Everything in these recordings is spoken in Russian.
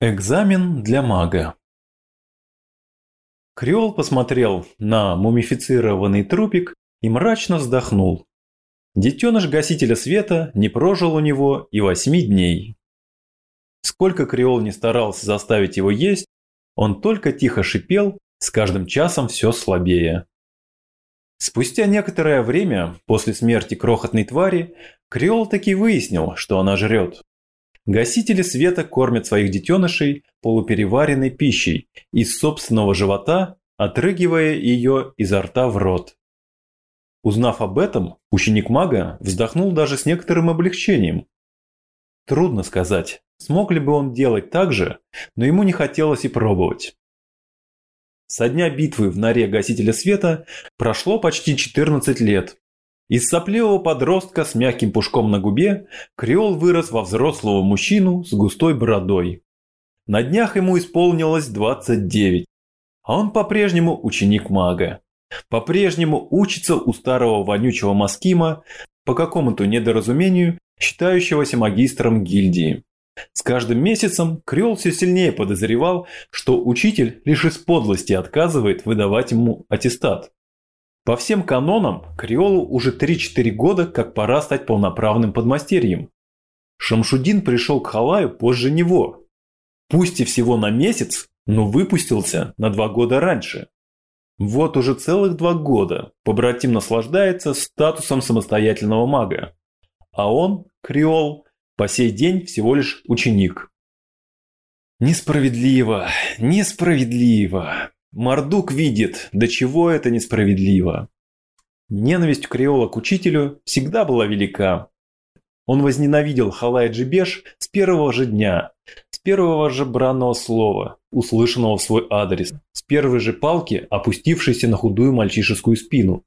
Экзамен для мага Креол посмотрел на мумифицированный трупик и мрачно вздохнул. Детеныш гасителя света не прожил у него и восьми дней. Сколько Креол не старался заставить его есть, он только тихо шипел, с каждым часом все слабее. Спустя некоторое время после смерти крохотной твари, Креол таки выяснил, что она жрет. Гасители света кормят своих детенышей полупереваренной пищей из собственного живота, отрыгивая ее изо рта в рот. Узнав об этом, ученик мага вздохнул даже с некоторым облегчением. Трудно сказать, смог ли бы он делать так же, но ему не хотелось и пробовать. Со дня битвы в норе Гасителя Света прошло почти 14 лет, из сопливого подростка с мягким пушком на губе Креол вырос во взрослого мужчину с густой бородой. На днях ему исполнилось 29, а он по-прежнему ученик мага. По-прежнему учится у старого вонючего Маскима по какому-то недоразумению, считающегося магистром гильдии. С каждым месяцем Крёл все сильнее подозревал, что учитель лишь из подлости отказывает выдавать ему аттестат. По всем канонам, Криолу уже 3-4 года как пора стать полноправным подмастерьем. Шамшудин пришел к Халаю позже него. Пусть и всего на месяц, но выпустился на два года раньше. Вот уже целых два года побратим наслаждается статусом самостоятельного мага. А он, Криол, по сей день всего лишь ученик. Несправедливо, несправедливо. Мордук видит, до чего это несправедливо. Ненависть Креола к учителю всегда была велика. Он возненавидел Халай Джибеш с первого же дня, с первого же бранного слова, услышанного в свой адрес, с первой же палки, опустившейся на худую мальчишескую спину,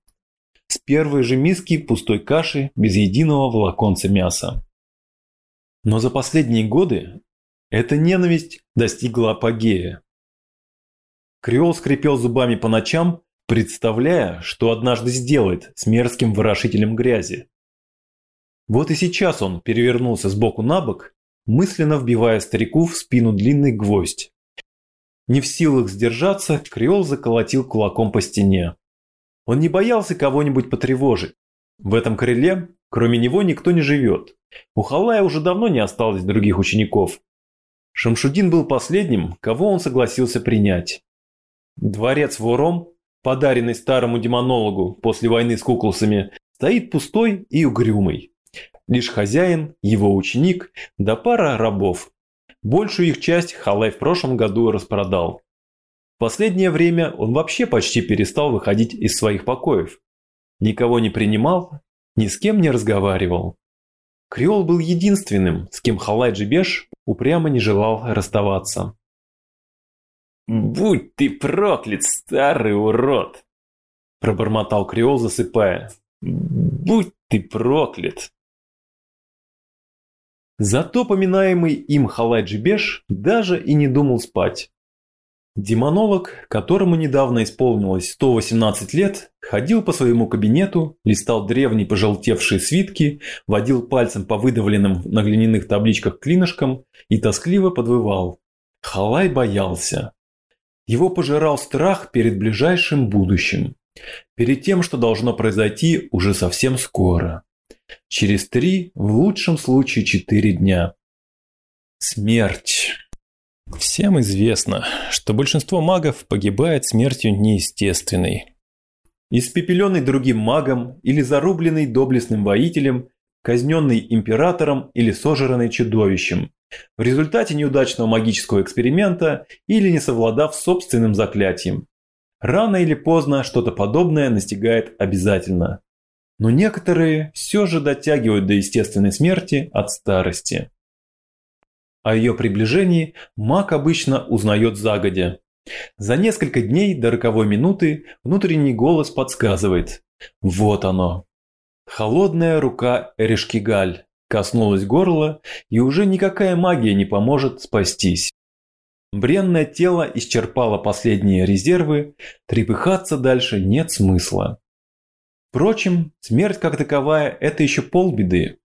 с первой же миски пустой каши без единого волоконца мяса. Но за последние годы эта ненависть достигла апогея. Креол скрипел зубами по ночам, представляя, что однажды сделает с мерзким вырошителем грязи. Вот и сейчас он перевернулся с боку на бок, мысленно вбивая старику в спину длинный гвоздь. Не в силах сдержаться, Креол заколотил кулаком по стене. Он не боялся кого-нибудь потревожить. В этом крыле, кроме него, никто не живет. У Халая уже давно не осталось других учеников. Шамшудин был последним, кого он согласился принять. Дворец Вором, подаренный старому демонологу после войны с куклусами, стоит пустой и угрюмый. Лишь хозяин, его ученик, да пара рабов. Большую их часть Халай в прошлом году распродал. В последнее время он вообще почти перестал выходить из своих покоев. Никого не принимал, ни с кем не разговаривал. Креол был единственным, с кем Халай Джибеш упрямо не желал расставаться. «Будь ты проклят, старый урод!» Пробормотал Креол, засыпая. «Будь ты проклят!» Зато поминаемый им Халаджи Беш даже и не думал спать. Демонолог, которому недавно исполнилось 118 лет, ходил по своему кабинету, листал древние пожелтевшие свитки, водил пальцем по выдавленным на глиняных табличках клинышкам и тоскливо подвывал. Халай боялся. Его пожирал страх перед ближайшим будущим, перед тем, что должно произойти уже совсем скоро. Через три, в лучшем случае четыре дня. Смерть. Всем известно, что большинство магов погибает смертью неестественной. Испепеленный другим магом или зарубленный доблестным воителем, казненный императором или сожранный чудовищем, в результате неудачного магического эксперимента или не совладав собственным заклятием. Рано или поздно что-то подобное настигает обязательно. Но некоторые все же дотягивают до естественной смерти от старости. О ее приближении маг обычно узнает загодя. За несколько дней до роковой минуты внутренний голос подсказывает. Вот оно. Холодная рука Эрешкигаль коснулась горла, и уже никакая магия не поможет спастись. Бренное тело исчерпало последние резервы, трепыхаться дальше нет смысла. Впрочем, смерть как таковая – это еще полбеды.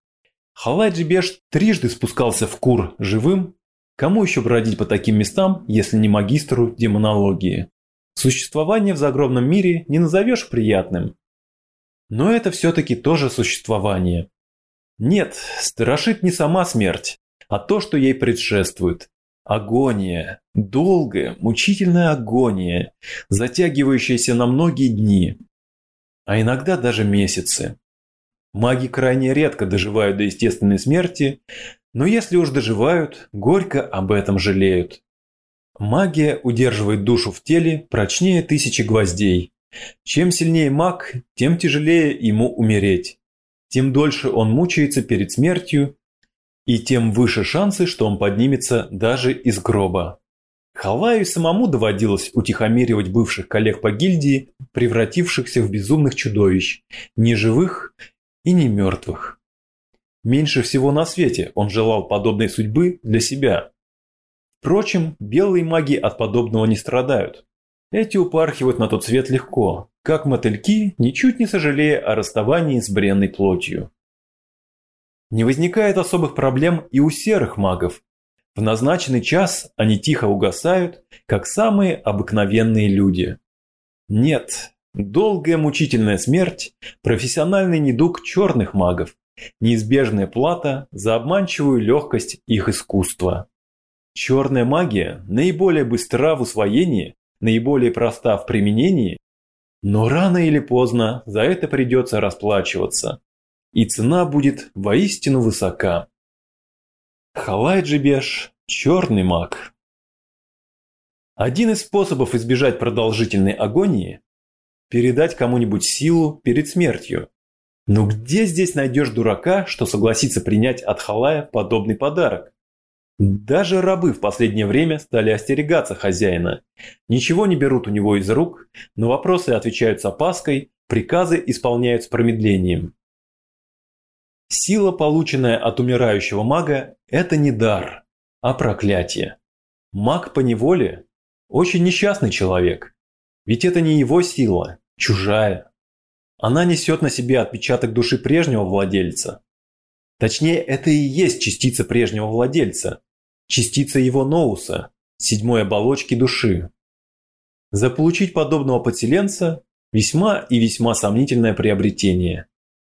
Халай Джибеш трижды спускался в Кур живым, Кому еще бродить по таким местам, если не магистру демонологии? Существование в загробном мире не назовешь приятным. Но это все-таки тоже существование. Нет, страшит не сама смерть, а то, что ей предшествует. Агония, долгая, мучительная агония, затягивающаяся на многие дни, а иногда даже месяцы. Маги крайне редко доживают до естественной смерти, но если уж доживают, горько об этом жалеют. Магия удерживает душу в теле прочнее тысячи гвоздей. Чем сильнее маг, тем тяжелее ему умереть. Тем дольше он мучается перед смертью, и тем выше шансы, что он поднимется даже из гроба. Халаю самому доводилось утихомиривать бывших коллег по гильдии, превратившихся в безумных чудовищ, ни живых и не мертвых. Меньше всего на свете он желал подобной судьбы для себя. Впрочем, белые маги от подобного не страдают. Эти упархивают на тот свет легко, как мотыльки, ничуть не сожалея о расставании с бренной плотью. Не возникает особых проблем и у серых магов. В назначенный час они тихо угасают, как самые обыкновенные люди. Нет, долгая мучительная смерть – профессиональный недуг черных магов, неизбежная плата за обманчивую легкость их искусства. Черная магия наиболее быстра в усвоении, наиболее проста в применении, но рано или поздно за это придется расплачиваться и цена будет воистину высока. Халайджибеш – черный маг. Один из способов избежать продолжительной агонии – передать кому-нибудь силу перед смертью. Но где здесь найдешь дурака, что согласится принять от Халая подобный подарок? Даже рабы в последнее время стали остерегаться хозяина. Ничего не берут у него из рук, но вопросы отвечают с опаской, приказы исполняют с промедлением. Сила, полученная от умирающего мага, это не дар, а проклятие. Маг по неволе – очень несчастный человек. Ведь это не его сила, чужая. Она несет на себе отпечаток души прежнего владельца. Точнее, это и есть частица прежнего владельца, частица его ноуса, седьмой оболочки души. Заполучить подобного подселенца – весьма и весьма сомнительное приобретение.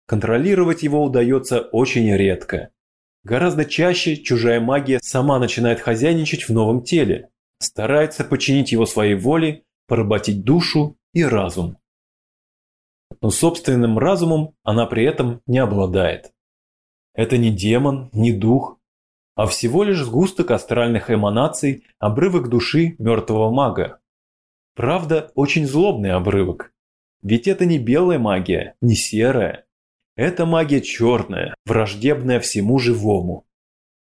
Контролировать его удается очень редко. Гораздо чаще чужая магия сама начинает хозяйничать в новом теле, старается подчинить его своей воле, поработить душу и разум. Но собственным разумом она при этом не обладает. Это не демон, не дух, а всего лишь сгусток астральных эманаций, обрывок души мертвого мага. Правда, очень злобный обрывок. Ведь это не белая магия, не серая, эта магия черная, враждебная всему живому.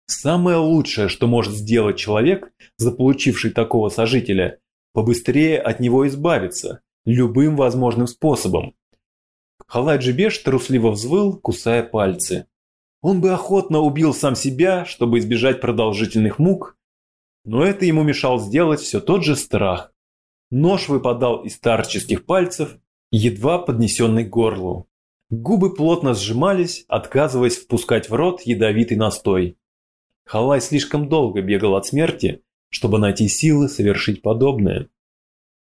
Самое лучшее, что может сделать человек, заполучивший такого сожителя, побыстрее от него избавиться, любым возможным способом. Халаджибеш трусливо взвыл, кусая пальцы. Он бы охотно убил сам себя, чтобы избежать продолжительных мук, но это ему мешал сделать все тот же страх. Нож выпадал из старческих пальцев, едва поднесенный к горлу. Губы плотно сжимались, отказываясь впускать в рот ядовитый настой. Халай слишком долго бегал от смерти, чтобы найти силы совершить подобное.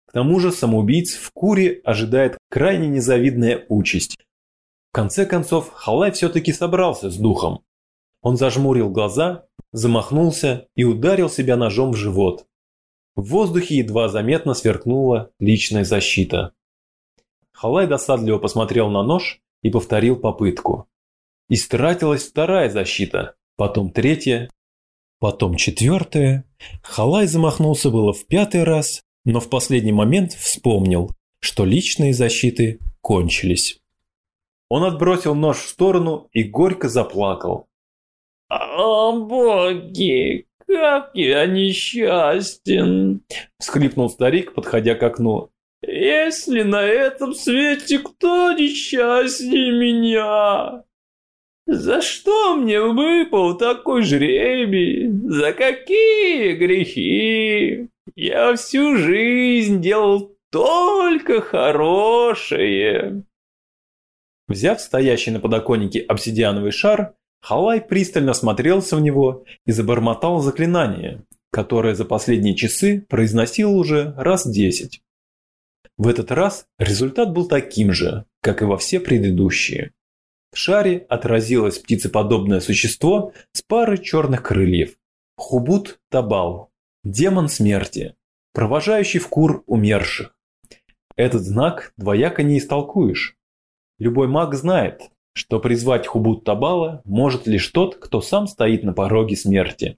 К тому же самоубийц в Куре ожидает крайне незавидная участь. Конце концов, Халай все-таки собрался с духом. Он зажмурил глаза, замахнулся и ударил себя ножом в живот. В воздухе едва заметно сверкнула личная защита. Халай досадливо посмотрел на нож и повторил попытку. Истратилась вторая защита, потом третья, потом четвертая. Халай замахнулся было в пятый раз, но в последний момент вспомнил, что личные защиты кончились. Он отбросил нож в сторону и горько заплакал. «О, боги, как я несчастен!» – всхлипнул старик, подходя к окну. Если на этом свете кто несчастнее меня? За что мне выпал такой жребий? За какие грехи? Я всю жизнь делал только хорошее. Взяв стоящий на подоконнике обсидиановый шар, Халай пристально смотрелся в него и забормотал заклинание, которое за последние часы произносил уже раз десять. В этот раз результат был таким же, как и во все предыдущие. В шаре отразилось птицеподобное существо с парой черных крыльев. Хубут Табал, демон смерти, провожающий в кур умерших. Этот знак двояко не истолкуешь. Любой маг знает, что призвать Хубут Табала может лишь тот, кто сам стоит на пороге смерти.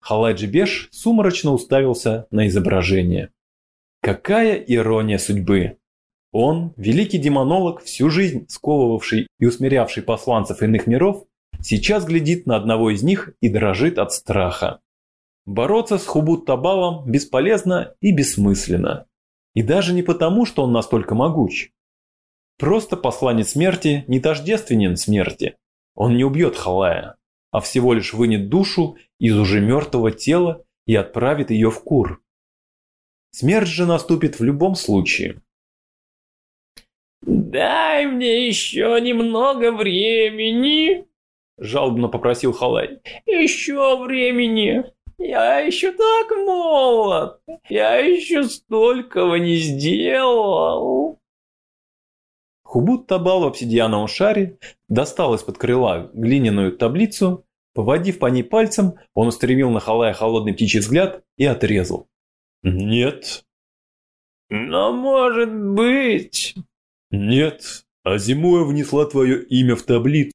Халаджи Беш сумрачно уставился на изображение. Какая ирония судьбы! Он, великий демонолог, всю жизнь сковывавший и усмирявший посланцев иных миров, сейчас глядит на одного из них и дрожит от страха. Бороться с Хубут Табалом бесполезно и бессмысленно. И даже не потому, что он настолько могуч. Просто посланец смерти не тождественен смерти. Он не убьет Халая, а всего лишь вынет душу из уже мертвого тела и отправит ее в кур. Смерть же наступит в любом случае. «Дай мне еще немного времени!» Жалобно попросил Халай. «Еще времени! Я еще так молод! Я еще столького не сделал!» Хубут Табал в обсидиановом шаре достал из-под крыла глиняную таблицу, поводив по ней пальцем, он устремил на Халая холодный птичий взгляд и отрезал. «Нет». «Но может быть...» «Нет, Азимуя внесла твое имя в таблицу».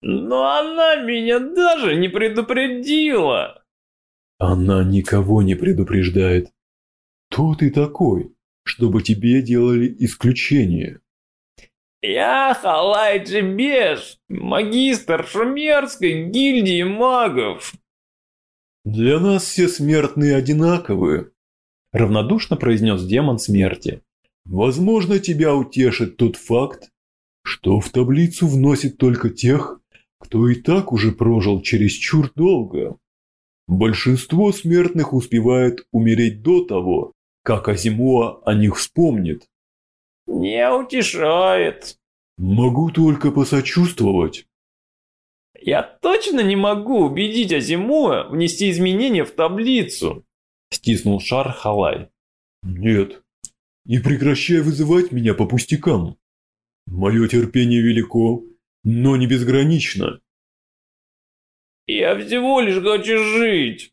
«Но она меня даже не предупредила!» «Она никого не предупреждает. Кто ты такой, чтобы тебе делали исключение?» Я Халай Джибеш, магистр Шумерской гильдии магов. Для нас все смертные одинаковые, равнодушно произнес демон смерти. Возможно, тебя утешит тот факт, что в таблицу вносит только тех, кто и так уже прожил чересчур долго. Большинство смертных успевает умереть до того, как Азимуа о них вспомнит. Не утешает. Могу только посочувствовать. Я точно не могу убедить Азимуа внести изменения в таблицу. Стиснул шар Халай. Нет. И прекращай вызывать меня по пустякам. Мое терпение велико, но не безгранично. Я всего лишь хочу жить.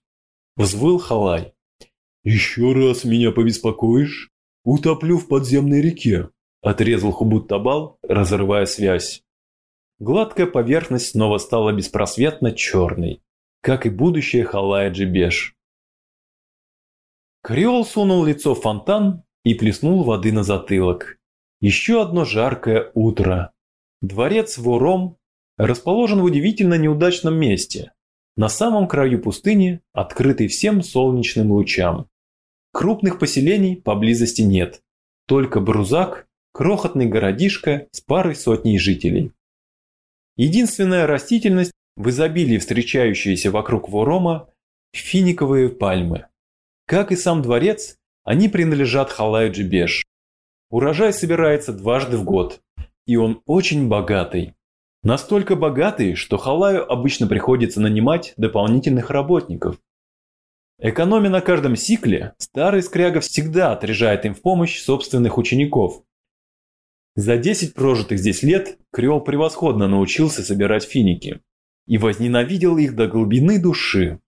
Взвыл Халай. Еще раз меня побеспокоишь, «Утоплю в подземной реке», – отрезал Хубут-Табал, разрывая связь. Гладкая поверхность снова стала беспросветно черной, как и будущее Халая Джибеш. Креол сунул лицо в фонтан и плеснул воды на затылок. Еще одно жаркое утро. Дворец Вором расположен в удивительно неудачном месте, на самом краю пустыни, открытый всем солнечным лучам. Крупных поселений поблизости нет. Только Брузак – крохотный городишко с парой сотней жителей. Единственная растительность, в изобилии встречающаяся вокруг Ворома – финиковые пальмы. Как и сам дворец, они принадлежат Халаю Джибеш. Урожай собирается дважды в год, и он очень богатый. Настолько богатый, что Халаю обычно приходится нанимать дополнительных работников. Экономя на каждом сикле, старый скряга всегда отряжает им в помощь собственных учеников. За 10 прожитых здесь лет Креол превосходно научился собирать финики и возненавидел их до глубины души.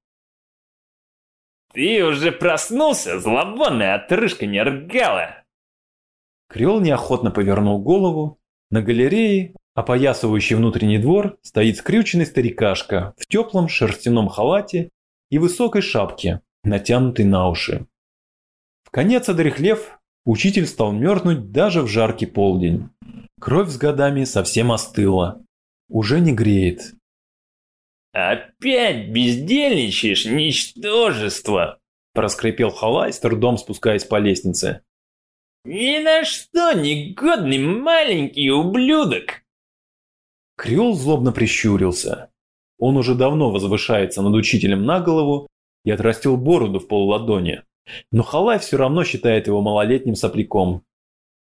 «Ты уже проснулся, зловонная отрыжка Нергала!» Креол неохотно повернул голову. На галерее, опоясывающей внутренний двор, стоит скрюченный старикашка в теплом шерстяном халате и высокой шапке, натянутой на уши. В конец одрехлев, учитель стал мерзнуть даже в жаркий полдень. Кровь с годами совсем остыла. Уже не греет. «Опять бездельничаешь, ничтожество!» Проскрипел Халай, с трудом спускаясь по лестнице. «Ни на что негодный маленький ублюдок!» Креол злобно прищурился. Он уже давно возвышается над учителем на голову и отрастил бороду в полладони. Но Халай все равно считает его малолетним сопляком.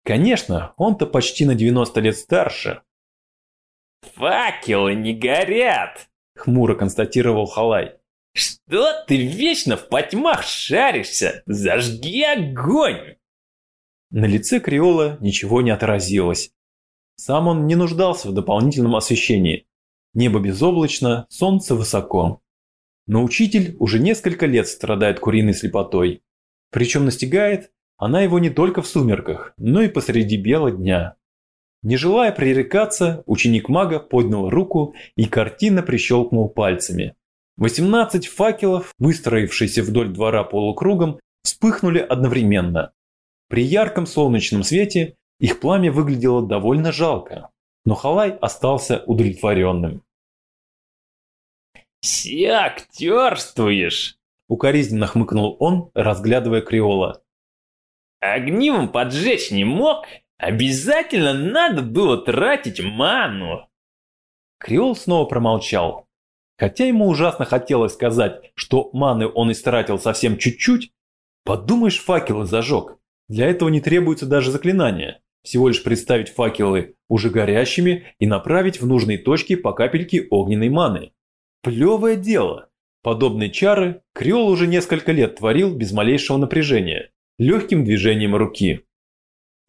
Конечно, он-то почти на 90 лет старше. Факелы не горят, хмуро констатировал Халай. Что ты вечно в потьмах шаришься? Зажги огонь! На лице Криола ничего не отразилось. Сам он не нуждался в дополнительном освещении. Небо безоблачно, солнце высоко. Но учитель уже несколько лет страдает куриной слепотой. Причем настигает она его не только в сумерках, но и посреди бела дня. Не желая пререкаться, ученик мага поднял руку и картинно прищелкнул пальцами. 18 факелов, выстроившиеся вдоль двора полукругом, вспыхнули одновременно. При ярком солнечном свете их пламя выглядело довольно жалко, но Халай остался удовлетворенным. «Все актерствуешь!» – укоризненно хмыкнул он, разглядывая Криола. «Огнивом поджечь не мог? Обязательно надо было тратить ману!» Криол снова промолчал. Хотя ему ужасно хотелось сказать, что маны он истратил совсем чуть-чуть, подумаешь, факелы зажег. Для этого не требуется даже заклинания. Всего лишь представить факелы уже горящими и направить в нужные точки по капельке огненной маны. Плевое дело. Подобные чары Криол уже несколько лет творил без малейшего напряжения, легким движением руки.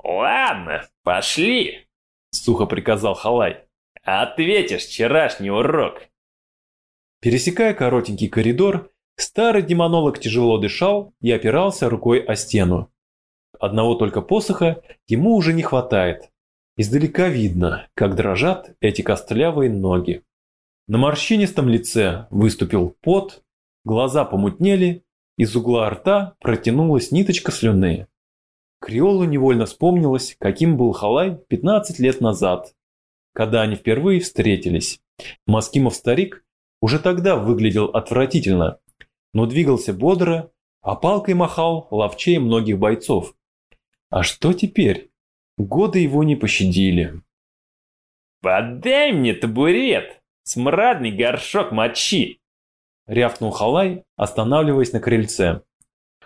«Ладно, пошли!» – сухо приказал Халай. «Ответишь вчерашний урок!» Пересекая коротенький коридор, старый демонолог тяжело дышал и опирался рукой о стену. Одного только посоха ему уже не хватает. Издалека видно, как дрожат эти костлявые ноги. На морщинистом лице выступил пот, глаза помутнели, из угла рта протянулась ниточка слюны. Криолу невольно вспомнилось, каким был Халай 15 лет назад, когда они впервые встретились. Маскимов-старик уже тогда выглядел отвратительно, но двигался бодро, а палкой махал ловчей многих бойцов. А что теперь? Годы его не пощадили. «Подай мне табурет! Смрадный горшок мочи!» Рявкнул Халай, останавливаясь на крыльце.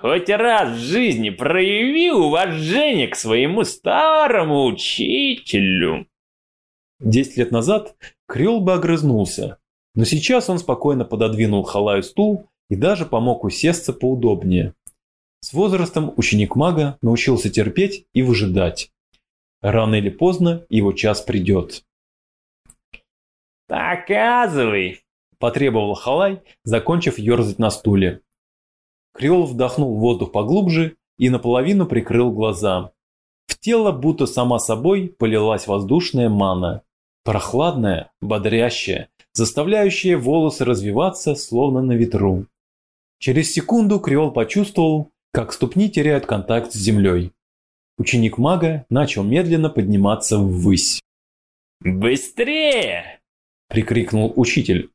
«Хоть раз в жизни прояви уважение к своему старому учителю!» Десять лет назад Крёл бы огрызнулся, но сейчас он спокойно пододвинул Халаю стул и даже помог усесться поудобнее. С возрастом ученик мага научился терпеть и выжидать. Рано или поздно его час придет. «Показывай!» – потребовал Халай, закончив ерзать на стуле. Креол вдохнул воздух поглубже и наполовину прикрыл глаза. В тело будто сама собой полилась воздушная мана. Прохладная, бодрящая, заставляющая волосы развиваться, словно на ветру. Через секунду Креол почувствовал, как ступни теряют контакт с землей. Ученик мага начал медленно подниматься ввысь. «Быстрее!» – прикрикнул учитель.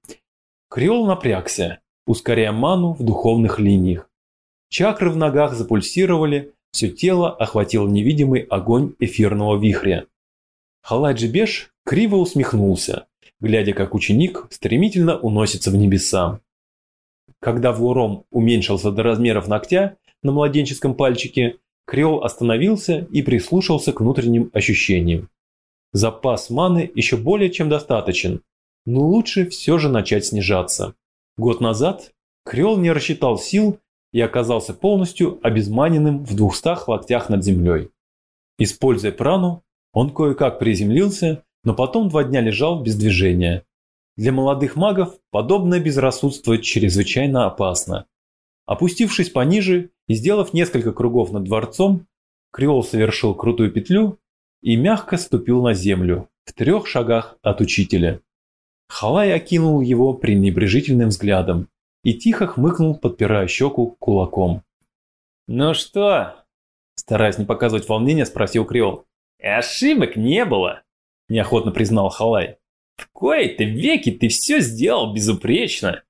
Креол напрягся, ускоряя ману в духовных линиях. Чакры в ногах запульсировали, все тело охватил невидимый огонь эфирного вихря. Халаджи Беш криво усмехнулся, глядя, как ученик стремительно уносится в небеса. Когда Вуром уменьшился до размеров ногтя, на младенческом пальчике, Креол остановился и прислушался к внутренним ощущениям. Запас маны еще более чем достаточен, но лучше все же начать снижаться. Год назад Креол не рассчитал сил и оказался полностью обезманенным в двухстах локтях над землей. Используя прану, он кое-как приземлился, но потом два дня лежал без движения. Для молодых магов подобное безрассудство чрезвычайно опасно. Опустившись пониже сделав несколько кругов над дворцом, Креол совершил крутую петлю и мягко ступил на землю в трех шагах от учителя. Халай окинул его пренебрежительным взглядом и тихо хмыкнул, подпирая щеку кулаком. «Ну что?» – стараясь не показывать волнения, спросил Креол. «Ошибок не было», – неохотно признал Халай. «В кои-то веки ты все сделал безупречно.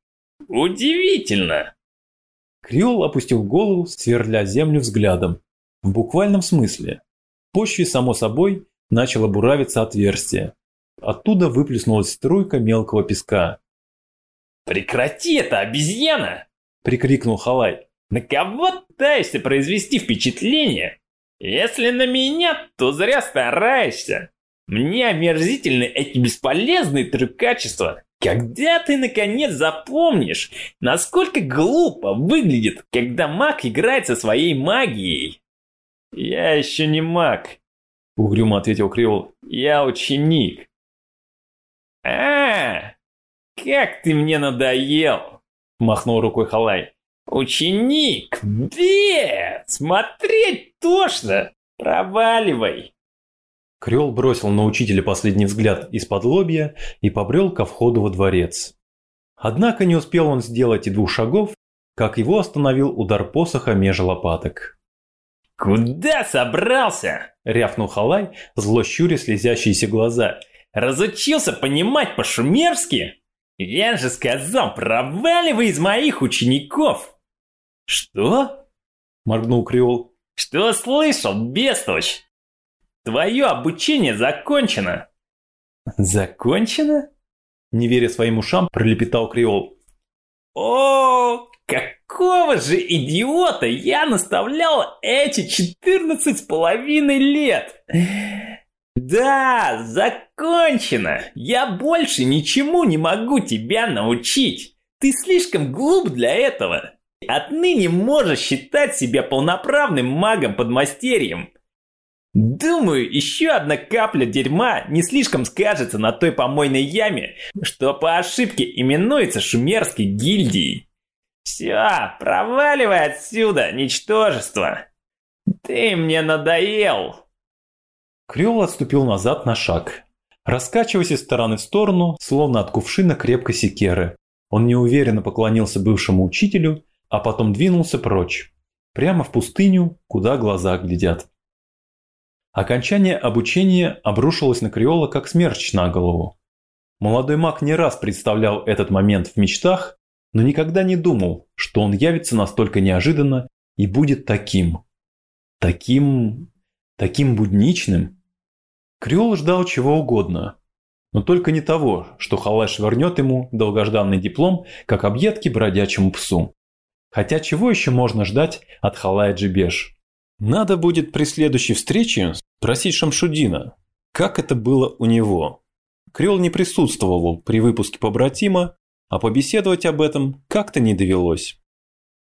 Удивительно!» Криол опустил голову, сверля землю взглядом. В буквальном смысле. В почве, само собой, начало буравиться отверстие. Оттуда выплеснулась струйка мелкого песка. «Прекрати это, обезьяна!» – прикрикнул Халай. «На кого пытаешься произвести впечатление? Если на меня, то зря стараешься. Мне омерзительны эти бесполезные трюкачества. Когда ты наконец запомнишь, насколько глупо выглядит, когда маг играет со своей магией? Я еще не маг, угрюмо ответил Криол. Я ученик. А, как ты мне надоел, махнул рукой Халай. Ученик, бе, смотреть тошно, проваливай. Крёл бросил на учителя последний взгляд из-под лобья и побрел ко входу во дворец. Однако не успел он сделать и двух шагов, как его остановил удар посоха меж лопаток. «Куда собрался?» – рявкнул Халай, зло щуря слезящиеся глаза. «Разучился понимать по-шумерски? Я же сказал, проваливай из моих учеников!» «Что?» – моргнул Креол. «Что слышал, бестолочь? Твое обучение закончено!» «Закончено?» Не веря своим ушам, пролепетал Креол. «О, какого же идиота я наставлял эти четырнадцать с половиной лет!» «Да, закончено! Я больше ничему не могу тебя научить! Ты слишком глуп для этого! Отныне можешь считать себя полноправным магом-подмастерьем!» Думаю, еще одна капля дерьма не слишком скажется на той помойной яме, что по ошибке именуется шумерской гильдией. Все, проваливай отсюда, ничтожество. Ты мне надоел. Крёл отступил назад на шаг. Раскачиваясь из стороны в сторону, словно от кувшина крепкой секеры. Он неуверенно поклонился бывшему учителю, а потом двинулся прочь. Прямо в пустыню, куда глаза глядят. Окончание обучения обрушилось на Криола как смерч на голову. Молодой маг не раз представлял этот момент в мечтах, но никогда не думал, что он явится настолько неожиданно и будет таким. Таким... таким будничным. Криол ждал чего угодно, но только не того, что Халаш вернет ему долгожданный диплом, как объедки бродячему псу. Хотя чего еще можно ждать от Халая Джибеш? Надо будет при следующей встрече спросить Шамшудина, как это было у него. Крёл не присутствовал при выпуске побратима, а побеседовать об этом как-то не довелось.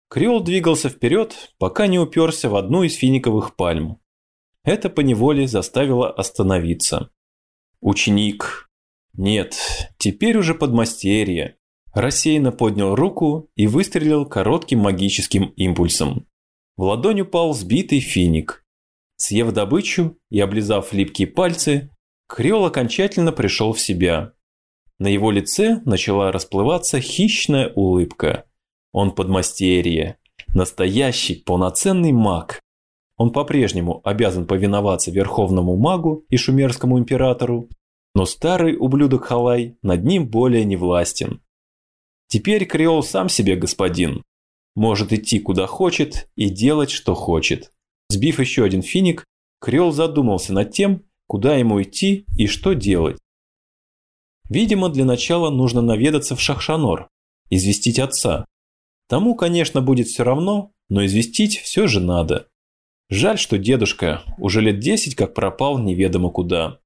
Крёл двигался вперед, пока не уперся в одну из финиковых пальм. Это поневоле заставило остановиться. Ученик. Нет, теперь уже подмастерье. Рассеянно поднял руку и выстрелил коротким магическим импульсом. В ладонь упал сбитый финик. Съев добычу и облизав липкие пальцы, Крёл окончательно пришел в себя. На его лице начала расплываться хищная улыбка. Он подмастерье. Настоящий полноценный маг. Он по-прежнему обязан повиноваться верховному магу и шумерскому императору, но старый ублюдок Халай над ним более не властен. Теперь Креол сам себе господин, может идти куда хочет и делать что хочет. Сбив еще один финик, Крёл задумался над тем, куда ему идти и что делать. Видимо, для начала нужно наведаться в Шахшанор, известить отца. Тому, конечно, будет все равно, но известить все же надо. Жаль, что дедушка уже лет десять как пропал неведомо куда.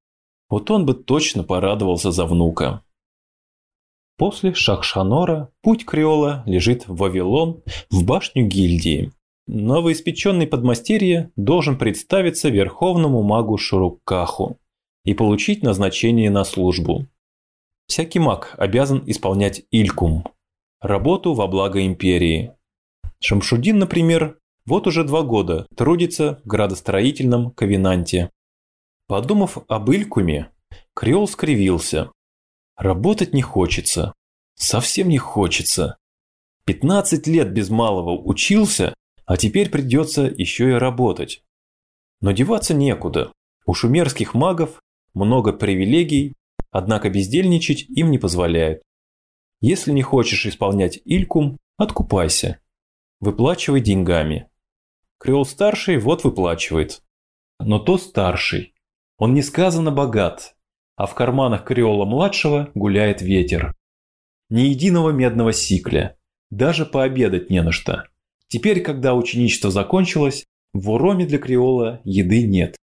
Вот он бы точно порадовался за внука. После Шахшанора путь Криола лежит в Вавилон, в башню гильдии. Новоиспеченный подмастерье должен представиться верховному магу Шуруккаху и получить назначение на службу. Всякий маг обязан исполнять Илькум – работу во благо империи. Шамшудин, например, вот уже два года трудится в градостроительном ковенанте. Подумав об Илькуме, Криол скривился. Работать не хочется. Совсем не хочется. 15 лет без малого учился, а теперь придется еще и работать. Но деваться некуда. У шумерских магов много привилегий, однако бездельничать им не позволяют. Если не хочешь исполнять илькум, откупайся. Выплачивай деньгами. Креол-старший вот выплачивает. Но то старший. Он несказанно богат, а в карманах Креола-младшего гуляет ветер. Ни единого медного сикля. Даже пообедать не на что. Теперь, когда ученичество закончилось, в уроме для Креола еды нет.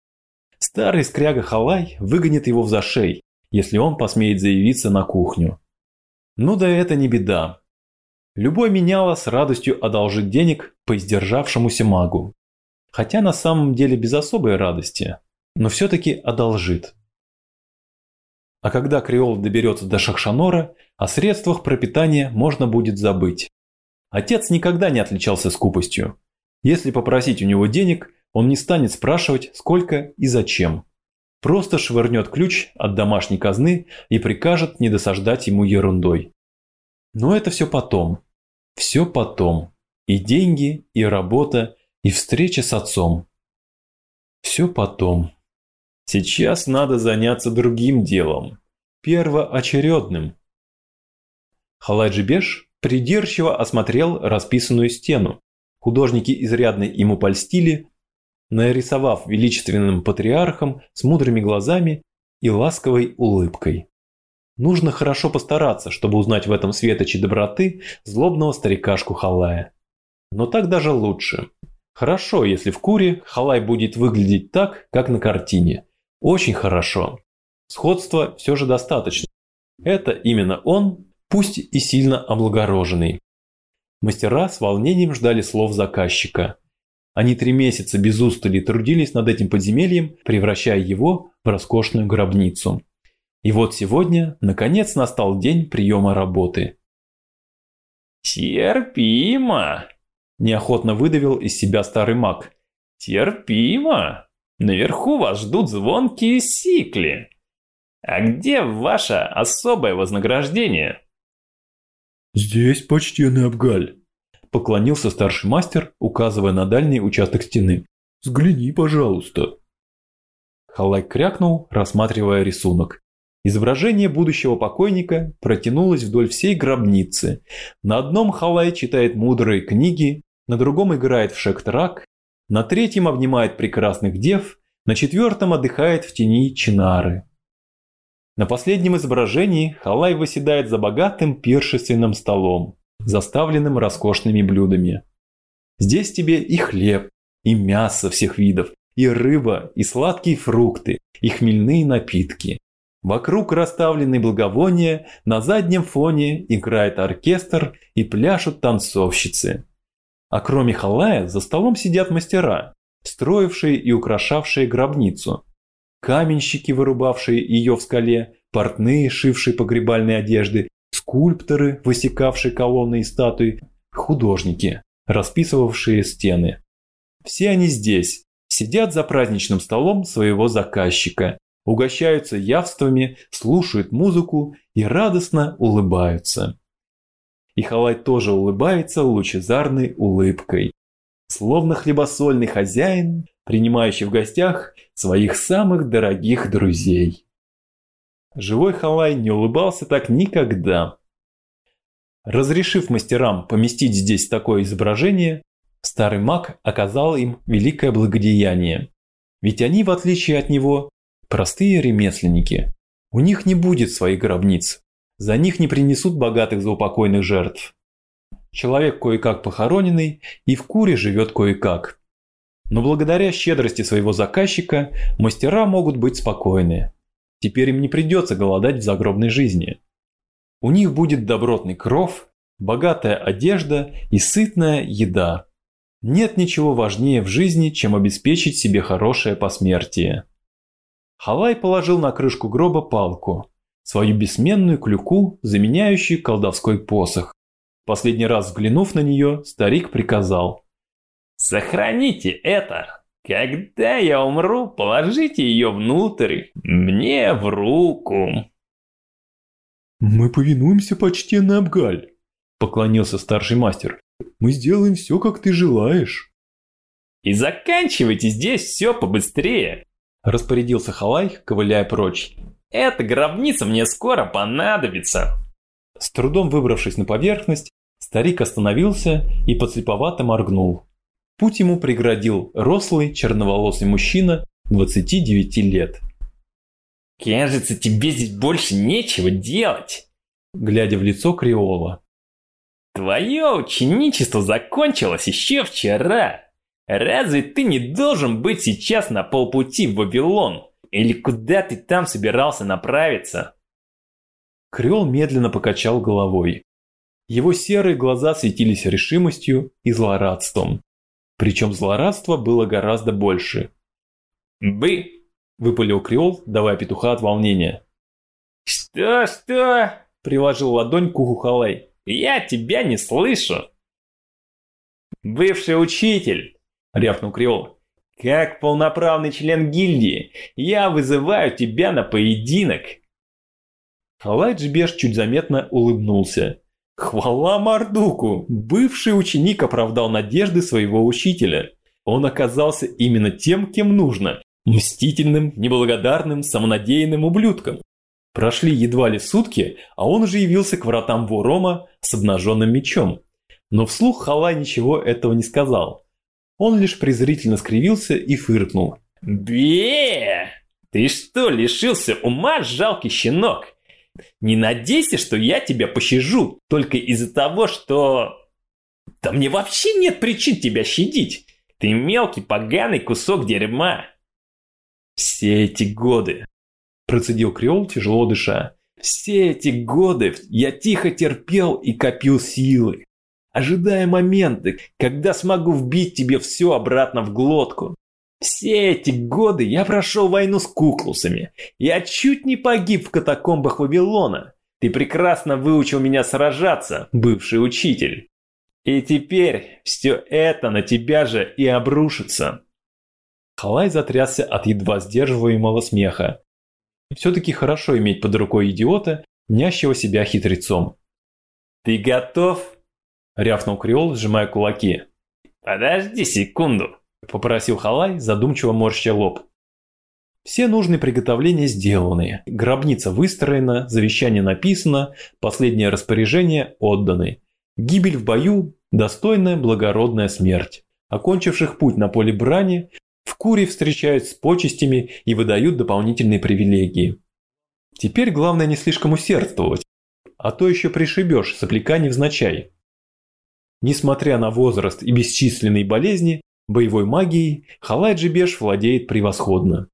Старый скряга Халай выгонит его в зашей, если он посмеет заявиться на кухню. Ну да это не беда. Любой меняла с радостью одолжит денег по издержавшемуся магу. Хотя на самом деле без особой радости, но все-таки одолжит. А когда Креол доберется до Шахшанора, о средствах пропитания можно будет забыть. Отец никогда не отличался скупостью. Если попросить у него денег, он не станет спрашивать, сколько и зачем. Просто швырнет ключ от домашней казны и прикажет не досаждать ему ерундой. Но это все потом. Все потом. И деньги, и работа, и встреча с отцом. Все потом. Сейчас надо заняться другим делом. Первоочередным. Халаджи Беш придирчиво осмотрел расписанную стену. Художники изрядно ему польстили, нарисовав величественным патриархом с мудрыми глазами и ласковой улыбкой. Нужно хорошо постараться, чтобы узнать в этом светоче доброты злобного старикашку Халая. Но так даже лучше. Хорошо, если в куре Халай будет выглядеть так, как на картине. Очень хорошо. Сходства все же достаточно. Это именно он, пусть и сильно облагороженный. Мастера с волнением ждали слов заказчика. Они три месяца без устали трудились над этим подземельем, превращая его в роскошную гробницу. И вот сегодня, наконец, настал день приема работы. «Терпимо!» – неохотно выдавил из себя старый маг. «Терпимо! Наверху вас ждут звонкие сикли. А где ваше особое вознаграждение?» «Здесь, почтенный Абгаль», – поклонился старший мастер, указывая на дальний участок стены. «Взгляни, пожалуйста». Халай крякнул, рассматривая рисунок. Изображение будущего покойника протянулось вдоль всей гробницы. На одном Халай читает мудрые книги, на другом играет в шектрак, на третьем обнимает прекрасных дев, на четвертом отдыхает в тени чинары. На последнем изображении Халай выседает за богатым пиршественным столом, заставленным роскошными блюдами. Здесь тебе и хлеб, и мясо всех видов, и рыба, и сладкие фрукты, и хмельные напитки. Вокруг расставлены благовония, на заднем фоне играет оркестр и пляшут танцовщицы. А кроме халая за столом сидят мастера, строившие и украшавшие гробницу. Каменщики, вырубавшие ее в скале, портные, шившие погребальные одежды, скульпторы, высекавшие колонны и статуи, художники, расписывавшие стены. Все они здесь, сидят за праздничным столом своего заказчика угощаются явствами, слушают музыку и радостно улыбаются. И Халай тоже улыбается лучезарной улыбкой, словно хлебосольный хозяин, принимающий в гостях своих самых дорогих друзей. Живой Халай не улыбался так никогда. Разрешив мастерам поместить здесь такое изображение, старый маг оказал им великое благодеяние. Ведь они, в отличие от него, Простые ремесленники. У них не будет своих гробниц. За них не принесут богатых заупокойных жертв. Человек кое-как похороненный и в куре живет кое-как. Но благодаря щедрости своего заказчика мастера могут быть спокойны. Теперь им не придется голодать в загробной жизни. У них будет добротный кров, богатая одежда и сытная еда. Нет ничего важнее в жизни, чем обеспечить себе хорошее посмертие. Халай положил на крышку гроба палку, свою бессменную клюку, заменяющую колдовской посох. Последний раз взглянув на нее, старик приказал. «Сохраните это! Когда я умру, положите ее внутрь, мне в руку!» «Мы повинуемся, почтенный Абгаль», — поклонился старший мастер. «Мы сделаем все, как ты желаешь». «И заканчивайте здесь все побыстрее!» Распорядился Халай, ковыляя прочь. «Эта гробница мне скоро понадобится!» С трудом выбравшись на поверхность, старик остановился и подслеповато моргнул. Путь ему преградил рослый черноволосый мужчина 29 лет. «Кажется, тебе здесь больше нечего делать!» Глядя в лицо Криола. «Твое ученичество закончилось еще вчера! Разве ты не должен быть сейчас на полпути в Вавилон? Или куда ты там собирался направиться?» Крёл медленно покачал головой. Его серые глаза светились решимостью и злорадством. Причем злорадства было гораздо больше. «Бы!» – выпалил Креол, давая петуха от волнения. «Что, что?» – приложил ладонь к уху Халай. «Я тебя не слышу!» «Бывший учитель!» – рявкнул Креол. «Как полноправный член гильдии, я вызываю тебя на поединок!» Халай Джбеш чуть заметно улыбнулся. Хвала Мардуку! Бывший ученик оправдал надежды своего учителя. Он оказался именно тем, кем нужно. Мстительным, неблагодарным, самонадеянным ублюдком. Прошли едва ли сутки, а он уже явился к вратам Ворома с обнаженным мечом. Но вслух Халай ничего этого не сказал. Он лишь презрительно скривился и фыркнул. «Бе! Ты что, лишился ума, жалкий щенок? Не надейся, что я тебя пощажу только из-за того, что... Да мне вообще нет причин тебя щадить. Ты мелкий поганый кусок дерьма. Все эти годы, процедил Креол, тяжело дыша. Все эти годы я тихо терпел и копил силы, ожидая моменты, когда смогу вбить тебе все обратно в глотку. Все эти годы я прошел войну с куклусами. Я чуть не погиб в катакомбах Вавилона. Ты прекрасно выучил меня сражаться, бывший учитель. И теперь все это на тебя же и обрушится. Халай затрясся от едва сдерживаемого смеха. Все-таки хорошо иметь под рукой идиота, нящего себя хитрецом. «Ты готов?» – рявкнул Креол, сжимая кулаки. «Подожди секунду», – попросил Халай, задумчиво морща лоб. Все нужные приготовления сделаны, гробница выстроена, завещание написано, последнее распоряжение отданы. Гибель в бою – достойная благородная смерть. Окончивших путь на поле брани в Куре встречают с почестями и выдают дополнительные привилегии. Теперь главное не слишком усердствовать, а то еще пришибешь, сопляка невзначай. Несмотря на возраст и бесчисленные болезни, Боевой магией Халай Джибеш владеет превосходно.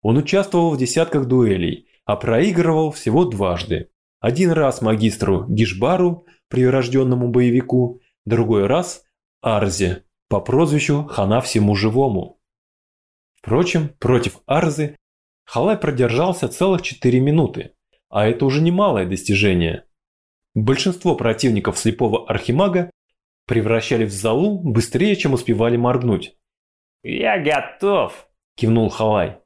Он участвовал в десятках дуэлей, а проигрывал всего дважды. Один раз магистру Гишбару, прирожденному боевику, другой раз Арзе, по прозвищу Хана Всему Живому. Впрочем, против Арзы Халай продержался целых 4 минуты, а это уже немалое достижение. Большинство противников слепого архимага превращали в залу быстрее, чем успевали моргнуть. «Я готов!» – кивнул Халай.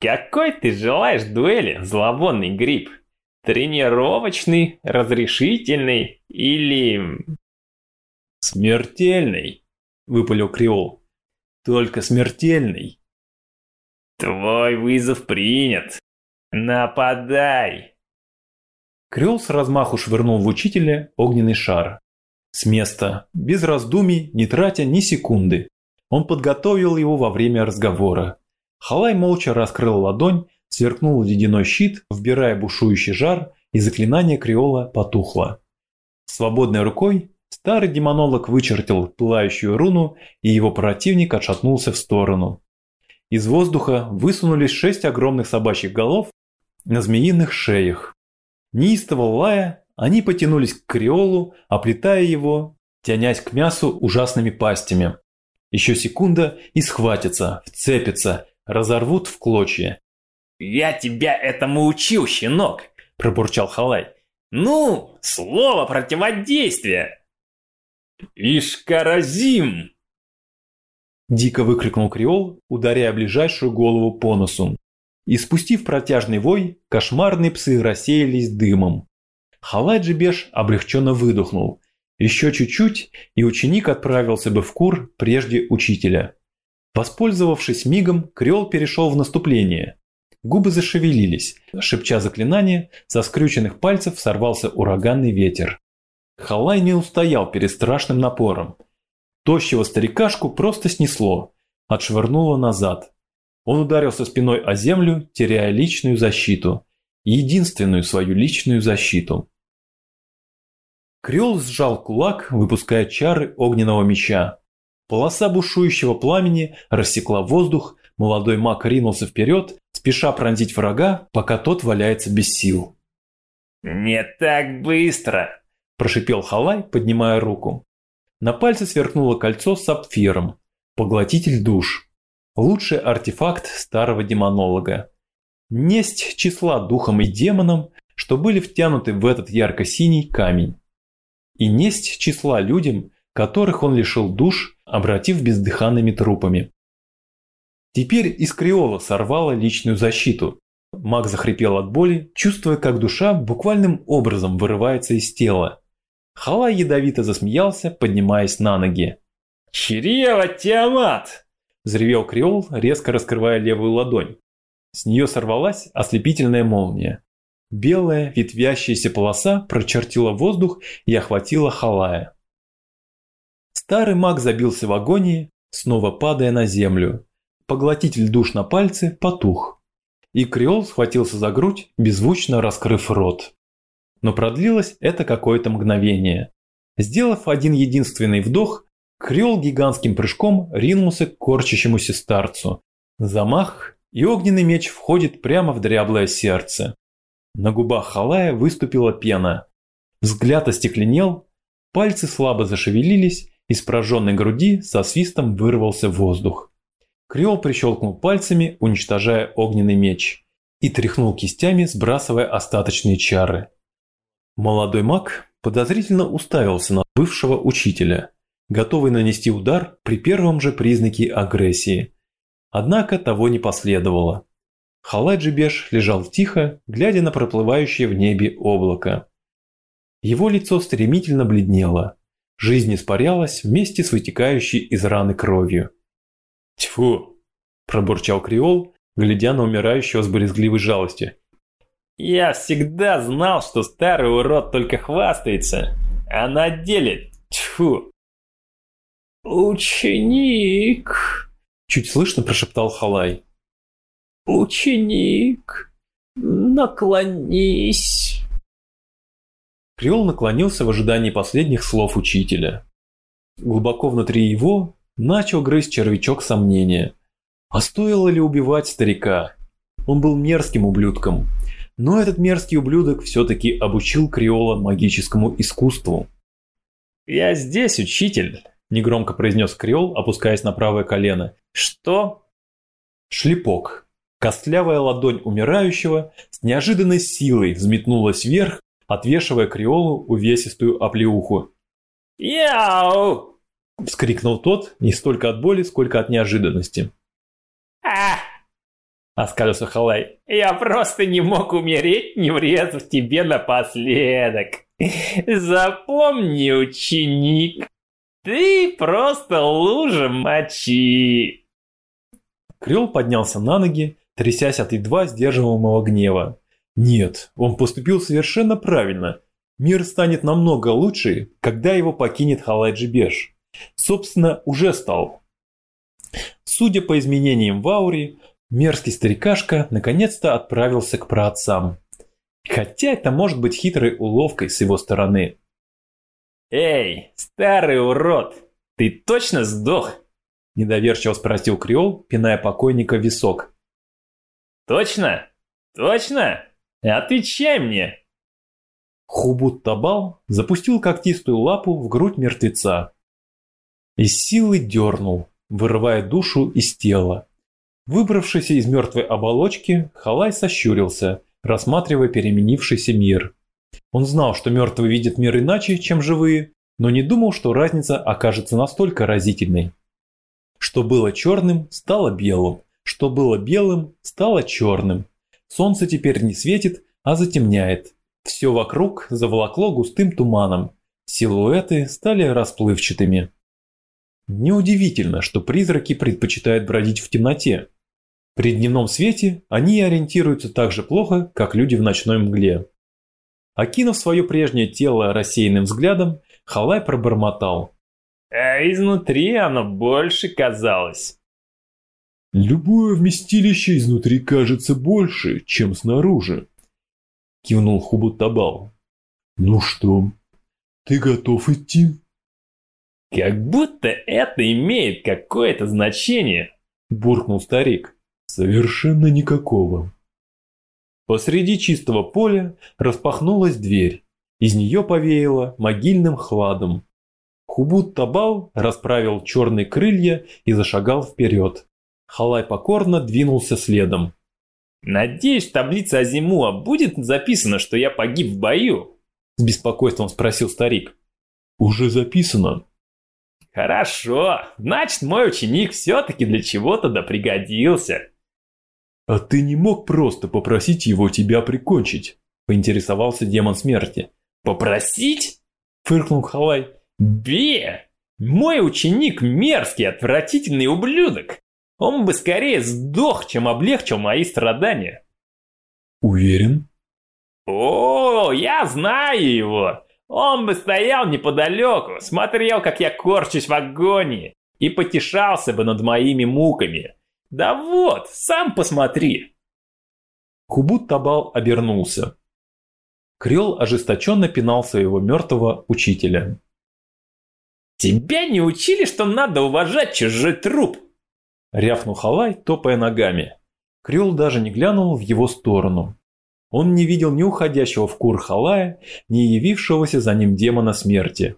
«Какой ты желаешь дуэли, зловонный гриб? Тренировочный, разрешительный или...» «Смертельный!» – выпалил Криол. «Только смертельный!» «Твой вызов принят! Нападай!» Крёл с размаху швырнул в учителя огненный шар. С места, без раздумий, не тратя ни секунды. Он подготовил его во время разговора. Халай молча раскрыл ладонь, сверкнул ледяной щит, вбирая бушующий жар, и заклинание Криола потухло. Свободной рукой старый демонолог вычертил пылающую руну, и его противник отшатнулся в сторону. Из воздуха высунулись шесть огромных собачьих голов на змеиных шеях. Неистово лая, они потянулись к креолу, оплетая его, тянясь к мясу ужасными пастями. Еще секунда и схватятся, вцепятся, разорвут в клочья. «Я тебя этому учил, щенок!» – пробурчал Халай. «Ну, слово противодействия!» «Ишкаразим!» Дико выкрикнул Креол, ударяя ближайшую голову по носу. И спустив протяжный вой, кошмарные псы рассеялись дымом. Халаджи Беш облегченно выдохнул. Еще чуть-чуть, и ученик отправился бы в кур прежде учителя. Воспользовавшись мигом, Крёл перешел в наступление. Губы зашевелились. Шепча заклинание, со скрюченных пальцев сорвался ураганный ветер. Халай не устоял перед страшным напором. Тощего старикашку просто снесло, отшвырнуло назад. Он ударился спиной о землю, теряя личную защиту. Единственную свою личную защиту. Крёл сжал кулак, выпуская чары огненного меча. Полоса бушующего пламени рассекла воздух, молодой маг ринулся вперед, спеша пронзить врага, пока тот валяется без сил. «Не так быстро!» – прошипел Халай, поднимая руку. На пальце сверкнуло кольцо с сапфиром. Поглотитель душ. Лучший артефакт старого демонолога. Несть числа духом и демоном, что были втянуты в этот ярко-синий камень. И несть числа людям, которых он лишил душ, обратив бездыханными трупами. Теперь из Криола сорвало личную защиту. Маг захрипел от боли, чувствуя, как душа буквальным образом вырывается из тела. Халай ядовито засмеялся, поднимаясь на ноги. «Чрево, Тиамат!» – взревел Криол, резко раскрывая левую ладонь. С нее сорвалась ослепительная молния. Белая ветвящаяся полоса прочертила воздух и охватила Халая. Старый маг забился в агонии, снова падая на землю. Поглотитель душ на пальце потух. И Криол схватился за грудь, беззвучно раскрыв рот. Но продлилось это какое-то мгновение. Сделав один единственный вдох, Криол гигантским прыжком ринулся к корчащемуся старцу. Замах, и огненный меч входит прямо в дряблое сердце. На губах Халая выступила пена. Взгляд остекленел, пальцы слабо зашевелились, из прожженной груди со свистом вырвался воздух. Криол прищелкнул пальцами, уничтожая огненный меч, и тряхнул кистями, сбрасывая остаточные чары. Молодой маг подозрительно уставился на бывшего учителя, готовый нанести удар при первом же признаке агрессии. Однако того не последовало. Халаджи Беш лежал тихо, глядя на проплывающее в небе облако. Его лицо стремительно бледнело. Жизнь испарялась вместе с вытекающей из раны кровью. «Тьфу!» – пробурчал Криол, глядя на умирающего с брезгливой жалостью. «Я всегда знал, что старый урод только хвастается, а на деле тьфу!» «Ученик!» Чуть слышно прошептал Халай. «Ученик, наклонись!» Криол наклонился в ожидании последних слов учителя. Глубоко внутри его начал грызть червячок сомнения. А стоило ли убивать старика? Он был мерзким ублюдком. Но этот мерзкий ублюдок все-таки обучил Криола магическому искусству. «Я здесь, учитель!» – негромко произнес Криол, опускаясь на правое колено. «Что?» Шлепок. Костлявая ладонь умирающего с неожиданной силой взметнулась вверх, отвешивая Криолу увесистую оплеуху. «Яу!» – вскрикнул тот не столько от боли, сколько от неожиданности. «А!» – оскалился Халай. «Я просто не мог умереть, не врезав тебе напоследок. Запомни, ученик, ты просто лужа мочи!» Крёл поднялся на ноги, трясясь от едва сдерживаемого гнева. Нет, он поступил совершенно правильно. Мир станет намного лучше, когда его покинет Халайджи Беш. Собственно, уже стал. Судя по изменениям в ауре, мерзкий старикашка наконец-то отправился к праотцам. Хотя это может быть хитрой уловкой с его стороны. «Эй, старый урод, ты точно сдох?» Недоверчиво спросил Криол, пиная покойника в висок. «Точно? Точно? Отвечай мне!» Хубут Табал запустил когтистую лапу в грудь мертвеца. И силой дернул, вырывая душу из тела. Выбравшийся из мертвой оболочки, Халай сощурился, рассматривая переменившийся мир. Он знал, что мертвые видят мир иначе, чем живые, но не думал, что разница окажется настолько разительной. Что было черным, стало белым. Что было белым, стало черным. Солнце теперь не светит, а затемняет. Все вокруг заволокло густым туманом. Силуэты стали расплывчатыми. Неудивительно, что призраки предпочитают бродить в темноте. При дневном свете они ориентируются так же плохо, как люди в ночной мгле. Окинув свое прежнее тело рассеянным взглядом, Халай пробормотал а изнутри оно больше казалось. «Любое вместилище изнутри кажется больше, чем снаружи», – кивнул Хубутабал. «Ну что, ты готов идти?» Как будто это имеет какое-то значение, буркнул старик. Совершенно никакого. Посреди чистого поля распахнулась дверь. Из нее повеяло могильным хладом. Хубут Табал расправил черные крылья и зашагал вперед. Халай покорно двинулся следом. «Надеюсь, в таблице Азимуа будет записано, что я погиб в бою?» С беспокойством спросил старик. «Уже записано». «Хорошо, значит, мой ученик все-таки для чего-то да пригодился». «А ты не мог просто попросить его тебя прикончить?» Поинтересовался демон смерти. «Попросить?» Фыркнул Халай. «Бе! Мой ученик мерзкий, отвратительный ублюдок! Он бы скорее сдох, чем облегчил мои страдания!» «Уверен?» «О, я знаю его! Он бы стоял неподалеку, смотрел, как я корчусь в агонии, и потешался бы над моими муками. Да вот, сам посмотри!» Кубут Табал обернулся. Крел ожесточенно пинал своего мертвого учителя. «Тебя не учили, что надо уважать чужой труп?» Рявнул Халай, топая ногами. Крюл даже не глянул в его сторону. Он не видел ни уходящего в кур Халая, ни явившегося за ним демона смерти.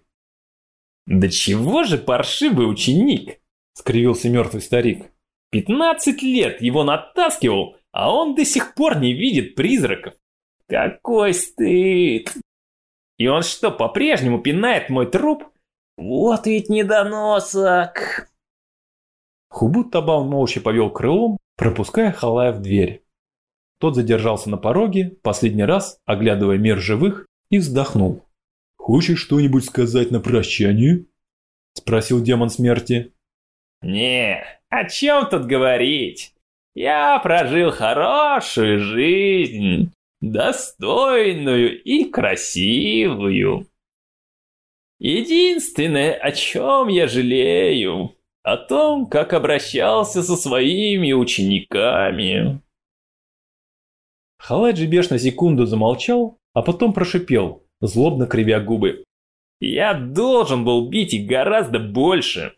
«Да чего же паршивый ученик?» – скривился мертвый старик. «Пятнадцать лет его натаскивал, а он до сих пор не видит призраков. Какой стыд!» «И он что, по-прежнему пинает мой труп?» «Вот ведь недоносок!» Хубут Табал молча повел крылом, пропуская Халая в дверь. Тот задержался на пороге, последний раз оглядывая мир живых, и вздохнул. «Хочешь что-нибудь сказать на прощание?» – спросил демон смерти. «Не, о чем тут говорить? Я прожил хорошую жизнь, достойную и красивую. Единственное, о чем я жалею, о том, как обращался со своими учениками. Халаджи беш на секунду замолчал, а потом прошипел, злобно кривя губы. «Я должен был бить их гораздо больше.